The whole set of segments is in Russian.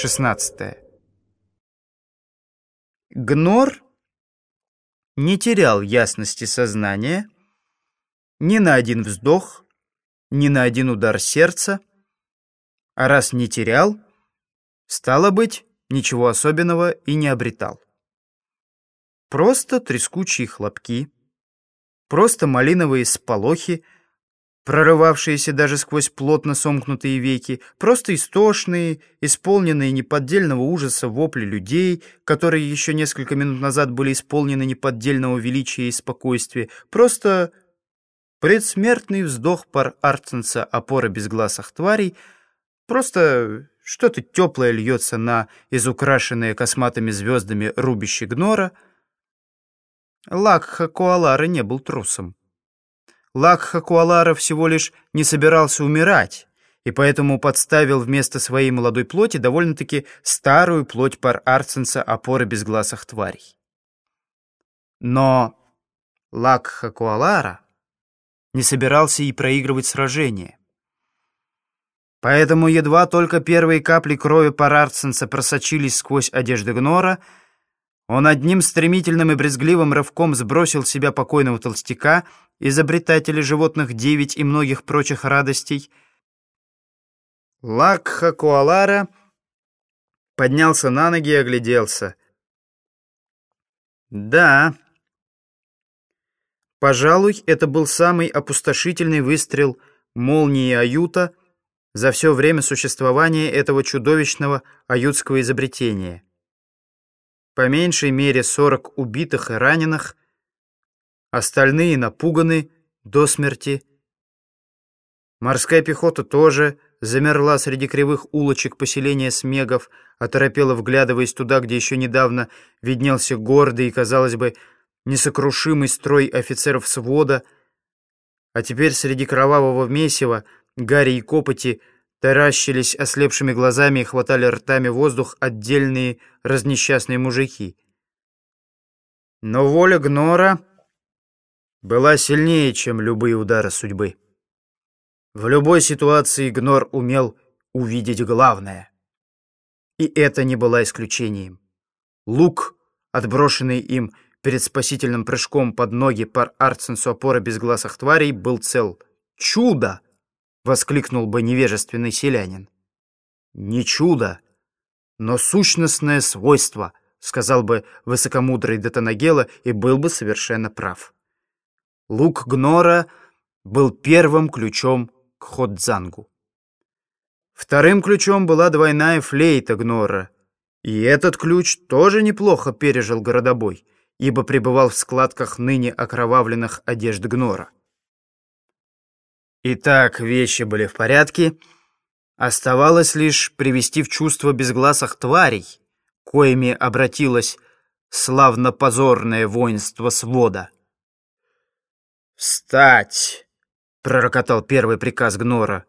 16. Гнор не терял ясности сознания ни на один вздох, ни на один удар сердца, а раз не терял, стало быть, ничего особенного и не обретал. Просто трескучие хлопки, просто малиновые сполохи — прорывавшиеся даже сквозь плотно сомкнутые веки, просто истошные, исполненные неподдельного ужаса вопли людей, которые еще несколько минут назад были исполнены неподдельного величия и спокойствия, просто предсмертный вздох пар Арценса опора безгласых тварей, просто что-то теплое льется на изукрашенные косматыми звездами рубище гнора. Лакха Куалара не был трусом. Лакха Куалара всего лишь не собирался умирать, и поэтому подставил вместо своей молодой плоти довольно-таки старую плоть пар Арценса опоры безгласых тварей. Но Лакха Куалара не собирался и проигрывать сражение. Поэтому едва только первые капли крови пар Арценса просочились сквозь одежды Гнора, он одним стремительным и брезгливым рывком сбросил с себя покойного толстяка изобретатели животных девять и многих прочих радостей, Лакха Куалара поднялся на ноги и огляделся. Да, пожалуй, это был самый опустошительный выстрел молнии Аюта за все время существования этого чудовищного аютского изобретения. По меньшей мере сорок убитых и раненых, Остальные напуганы до смерти. Морская пехота тоже замерла среди кривых улочек поселения Смегов, оторопела, вглядываясь туда, где еще недавно виднелся гордый и, казалось бы, несокрушимый строй офицеров свода, а теперь среди кровавого месива Гарри и Копоти таращились ослепшими глазами и хватали ртами воздух отдельные разнесчастные мужики. Но воля Гнора была сильнее, чем любые удары судьбы. В любой ситуации Гнор умел увидеть главное. И это не было исключением. Лук, отброшенный им перед спасительным прыжком под ноги пар Арценсу опоры безгласых тварей, был цел. «Чудо!» — воскликнул бы невежественный селянин. «Не чудо, но сущностное свойство», — сказал бы высокомудрый Детанагела и был бы совершенно прав. Лук Гнора был первым ключом к Ходзангу. Вторым ключом была двойная флейта Гнора, и этот ключ тоже неплохо пережил городобой, ибо пребывал в складках ныне окровавленных одежд Гнора. Итак, вещи были в порядке, оставалось лишь привести в чувство безгласых тварей, коими обратилось славно-позорное воинство свода. «Встать!» — пророкотал первый приказ Гнора.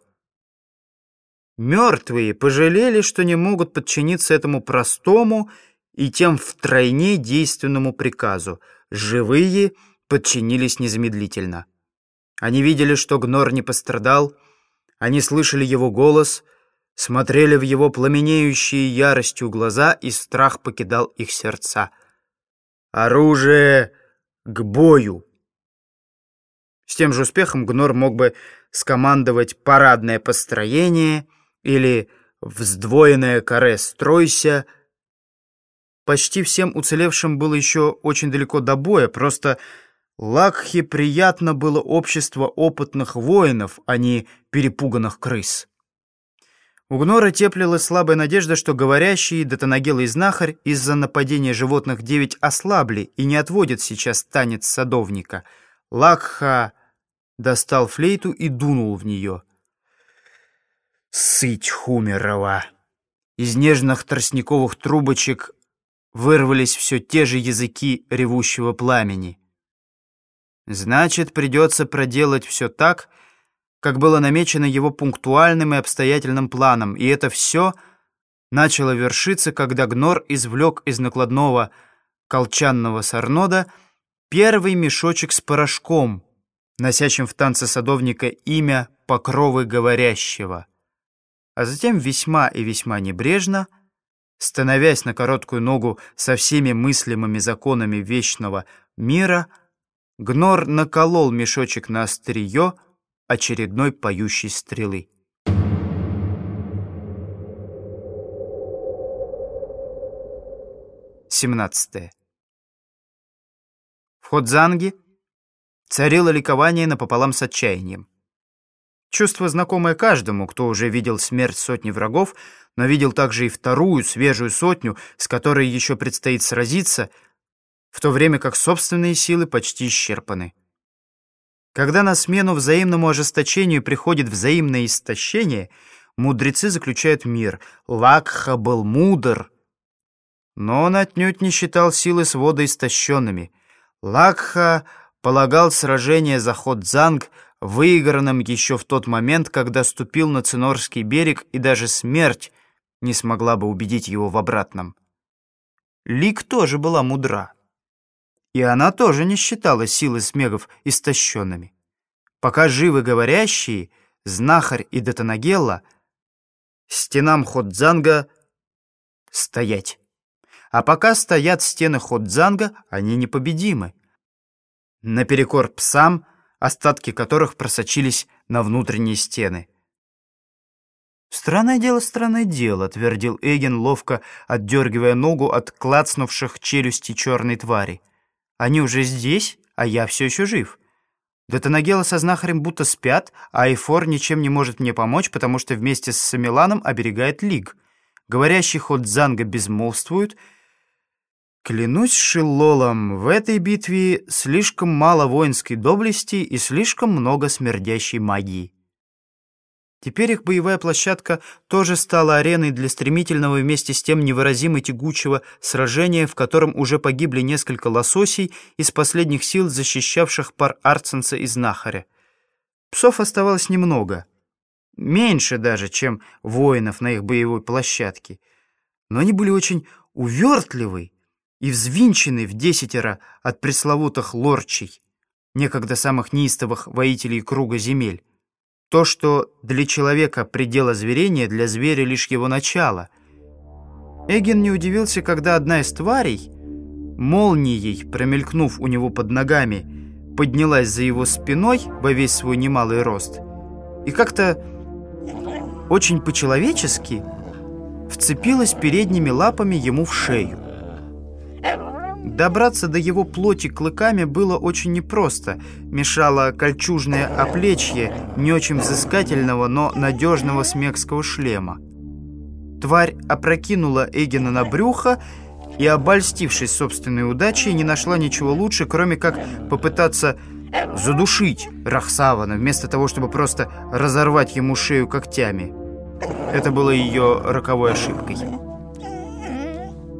Мертвые пожалели, что не могут подчиниться этому простому и тем втройне действенному приказу. Живые подчинились незамедлительно. Они видели, что Гнор не пострадал, они слышали его голос, смотрели в его пламенеющие яростью глаза, и страх покидал их сердца. «Оружие к бою!» С тем же успехом Гнор мог бы скомандовать парадное построение или вздвоенное каре «Стройся». Почти всем уцелевшим было еще очень далеко до боя, просто Лакхе приятно было общество опытных воинов, а не перепуганных крыс. У Гнора теплилась слабая надежда, что говорящий Датанагел и знахарь из-за нападения животных девять ослабли и не отводят сейчас танец садовника. Лакха достал флейту и дунул в нее. «Сыть Хумерова!» Из нежных тростниковых трубочек вырвались все те же языки ревущего пламени. Значит, придется проделать все так, как было намечено его пунктуальным и обстоятельным планом, и это все начало вершиться, когда Гнор извлек из накладного колчанного сорнода первый мешочек с порошком — носящим в танце садовника имя Покровы Говорящего. А затем весьма и весьма небрежно становясь на короткую ногу со всеми мыслимыми законами вечного мира, Гнор наколол мешочек на острие очередной поющей стрелы. Семнадцатое. В Ходзанге царило ликование напополам с отчаянием. Чувство, знакомое каждому, кто уже видел смерть сотни врагов, но видел также и вторую, свежую сотню, с которой еще предстоит сразиться, в то время как собственные силы почти исчерпаны. Когда на смену взаимному ожесточению приходит взаимное истощение, мудрецы заключают мир. Лакха был мудр, но он отнюдь не считал силы свода истощенными. Лакха полагал сражение за Ходзанг выигранным еще в тот момент, когда ступил на Цинорский берег, и даже смерть не смогла бы убедить его в обратном. Лик тоже была мудра. И она тоже не считала силы смегов истощенными. Пока живы говорящие, знахарь и Датанагелла, стенам Ходзанга стоять. А пока стоят стены Ходзанга, они непобедимы. Наперекор псам — остатки которых просочились на внутренние стены. «Странное дело, странное дело», — твердил Эгин, ловко отдергивая ногу от клацнувших челюсти черной твари. «Они уже здесь, а я все еще жив. Детонагела со знахарем будто спят, а Айфор ничем не может мне помочь, потому что вместе с Самиланом оберегает Лиг. Говорящий ход Занга безмолвствует — Клянусь Шиллолом, в этой битве слишком мало воинской доблести и слишком много смердящей магии. Теперь их боевая площадка тоже стала ареной для стремительного вместе с тем невыразимо тягучего сражения, в котором уже погибли несколько лососей из последних сил, защищавших пар Арценса и Знахаря. Псов оставалось немного. Меньше даже, чем воинов на их боевой площадке. Но они были очень увертливы и взвинченный в десятеро от пресловутых лорчей, некогда самых неистовых воителей круга земель. То, что для человека предел зверения, для зверя лишь его начало. Эгин не удивился, когда одна из тварей, молнией промелькнув у него под ногами, поднялась за его спиной во весь свой немалый рост и как-то очень по-человечески вцепилась передними лапами ему в шею. Добраться до его плоти клыками было очень непросто. Мешало кольчужное оплечье не очень взыскательного, но надежного смекского шлема. Тварь опрокинула Эгина на брюхо и, обольстившись собственной удачей, не нашла ничего лучше, кроме как попытаться задушить Рахсавана, вместо того, чтобы просто разорвать ему шею когтями. Это было ее роковой ошибкой.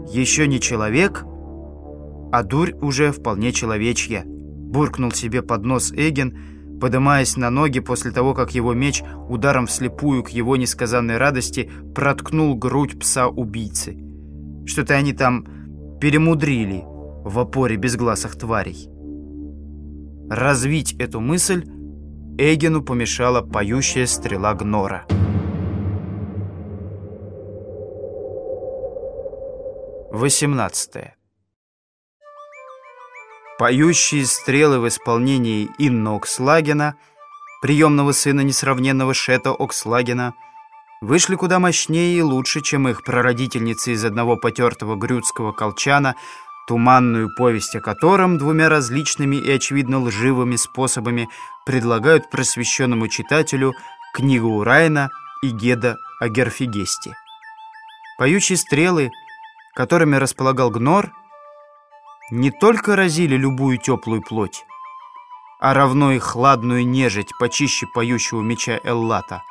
Еще не человек, а дурь уже вполне человечья. Буркнул себе под нос Эгин, подымаясь на ноги после того, как его меч ударом вслепую к его несказанной радости проткнул грудь пса-убийцы. Что-то они там перемудрили в опоре безгласых тварей. Развить эту мысль Эгину помешала поющая стрела Гнора. 18. Поющие стрелы в исполнении Инна Окслагена, приемного сына несравненного Шета Окслагена, вышли куда мощнее и лучше, чем их прародительницы из одного потертого грюцкого колчана, туманную повесть о котором двумя различными и, очевидно, лживыми способами предлагают просвещенному читателю книгу Урайна и Геда о Герфигесте. Поющие стрелы — которыми располагал Гнор, не только разили любую теплую плоть, а равно и хладную нежить почище поющего меча Эллата.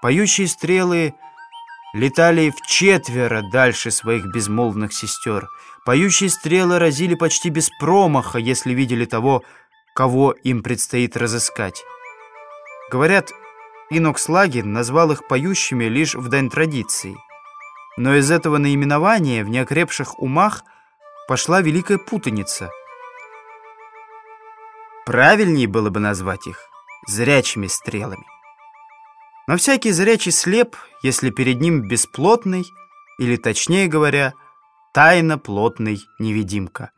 Поющие стрелы летали в четверо дальше своих безмолвных сестер. Поющие стрелы разили почти без промаха, если видели того, кого им предстоит разыскать. Говорят, Инокслагин назвал их поющими лишь в дань традиции – но из этого наименования в неокрепших умах пошла великая путаница. Правильнее было бы назвать их зрячими стрелами. Но всякий зрячий слеп, если перед ним бесплотный, или, точнее говоря, тайно плотный невидимка.